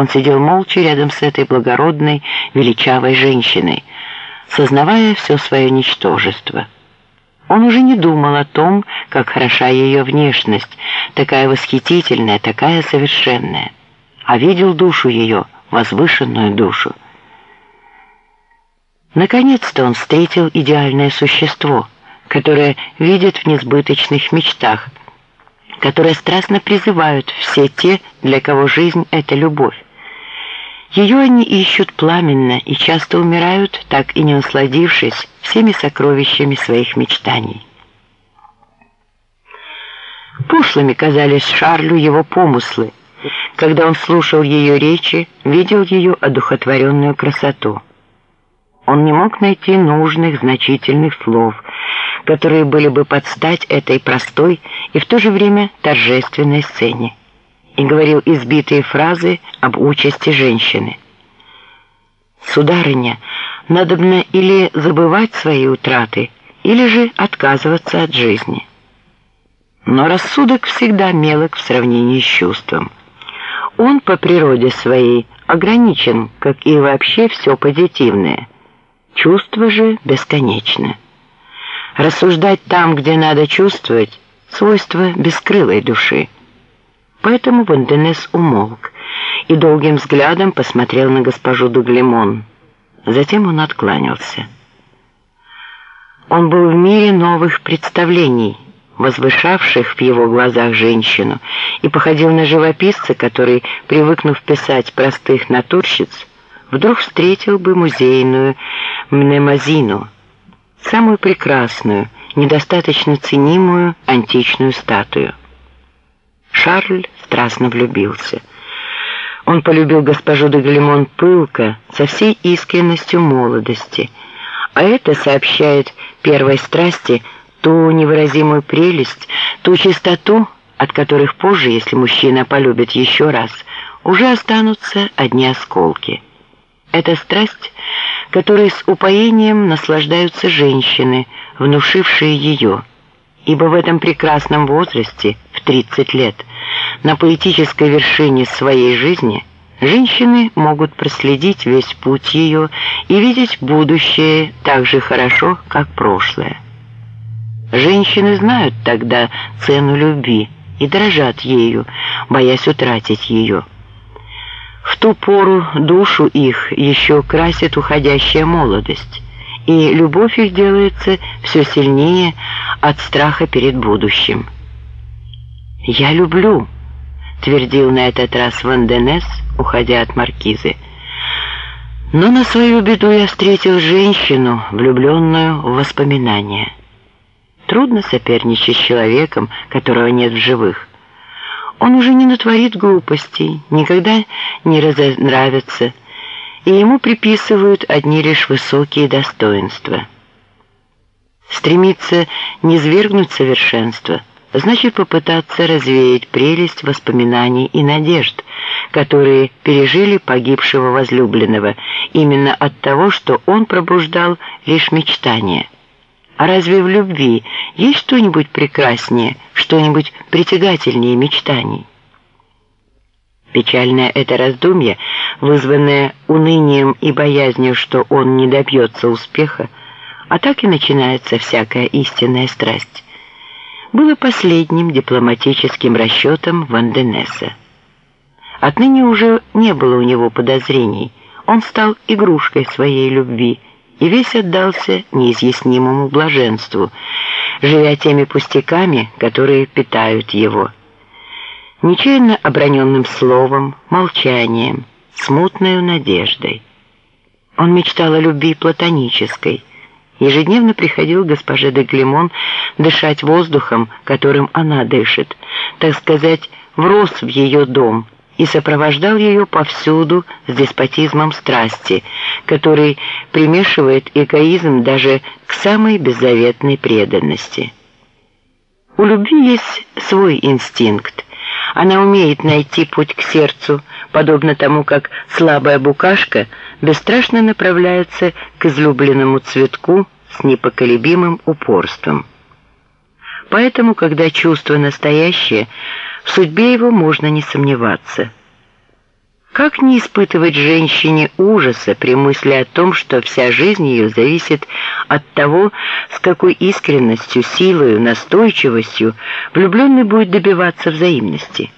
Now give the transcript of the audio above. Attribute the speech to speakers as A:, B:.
A: Он сидел молча рядом с этой благородной, величавой женщиной, сознавая все свое ничтожество. Он уже не думал о том, как хороша ее внешность, такая восхитительная, такая совершенная, а видел душу ее, возвышенную душу. Наконец-то он встретил идеальное существо, которое видит в несбыточных мечтах, которые страстно призывают все те, для кого жизнь – это любовь. Ее они ищут пламенно и часто умирают, так и не насладившись всеми сокровищами своих мечтаний. Пошлыми казались Шарлю его помыслы, когда он слушал ее речи, видел ее одухотворенную красоту. Он не мог найти нужных, значительных слов, которые были бы под стать этой простой и в то же время торжественной сцене, и говорил избитые фразы об участи женщины. «Сударыня, надобно или забывать свои утраты, или же отказываться от жизни». Но рассудок всегда мелок в сравнении с чувством. Он по природе своей ограничен, как и вообще все позитивное. Чувство же бесконечно. Рассуждать там, где надо чувствовать, свойство бескрылой души. Поэтому Ванденес умолк и долгим взглядом посмотрел на госпожу Дуглемон. Затем он откланялся. Он был в мире новых представлений, возвышавших в его глазах женщину, и походил на живописца, который, привыкнув писать простых натурщиц, вдруг встретил бы музейную мнемозину, самую прекрасную, недостаточно ценимую античную статую. Шарль страстно влюбился. Он полюбил госпожу де Галимон пылко, со всей искренностью молодости, а это сообщает первой страсти ту невыразимую прелесть, ту чистоту, от которых позже, если мужчина полюбит еще раз, уже останутся одни осколки. Это страсть, которой с упоением наслаждаются женщины, внушившие ее, ибо в этом прекрасном возрасте, в 30 лет, на поэтической вершине своей жизни, женщины могут проследить весь путь ее и видеть будущее так же хорошо, как прошлое. Женщины знают тогда цену любви и дрожат ею, боясь утратить ее. В ту пору душу их еще красит уходящая молодость, и любовь их делается все сильнее от страха перед будущим. «Я люблю», — твердил на этот раз Ванденес, уходя от маркизы. Но на свою беду я встретил женщину, влюбленную в воспоминания. Трудно соперничать с человеком, которого нет в живых. Он уже не натворит глупостей, никогда не разонравится, и ему приписывают одни лишь высокие достоинства. Стремиться не свергнуть совершенство, значит попытаться развеять прелесть воспоминаний и надежд, которые пережили погибшего возлюбленного именно от того, что он пробуждал лишь мечтания. А разве в любви есть что-нибудь прекраснее, что-нибудь притягательнее мечтаний? Печальное это раздумье, вызванное унынием и боязнью, что он не добьется успеха, а так и начинается всякая истинная страсть, было последним дипломатическим расчетом Ванденеса. Отныне уже не было у него подозрений, он стал игрушкой своей любви, и весь отдался неизъяснимому блаженству, живя теми пустяками, которые питают его. Нечаянно оброненным словом, молчанием, смутной надеждой. Он мечтал о любви платонической, ежедневно приходил госпоже де Глемон дышать воздухом, которым она дышит, так сказать, врос в ее дом – и сопровождал ее повсюду с деспотизмом страсти, который примешивает эгоизм даже к самой беззаветной преданности. У любви есть свой инстинкт. Она умеет найти путь к сердцу, подобно тому, как слабая букашка бесстрашно направляется к излюбленному цветку с непоколебимым упорством. Поэтому, когда чувство настоящее – в судьбе его можно не сомневаться. Как не испытывать женщине ужаса при мысли о том, что вся жизнь ее зависит от того, с какой искренностью, силой, настойчивостью влюбленный будет добиваться взаимности?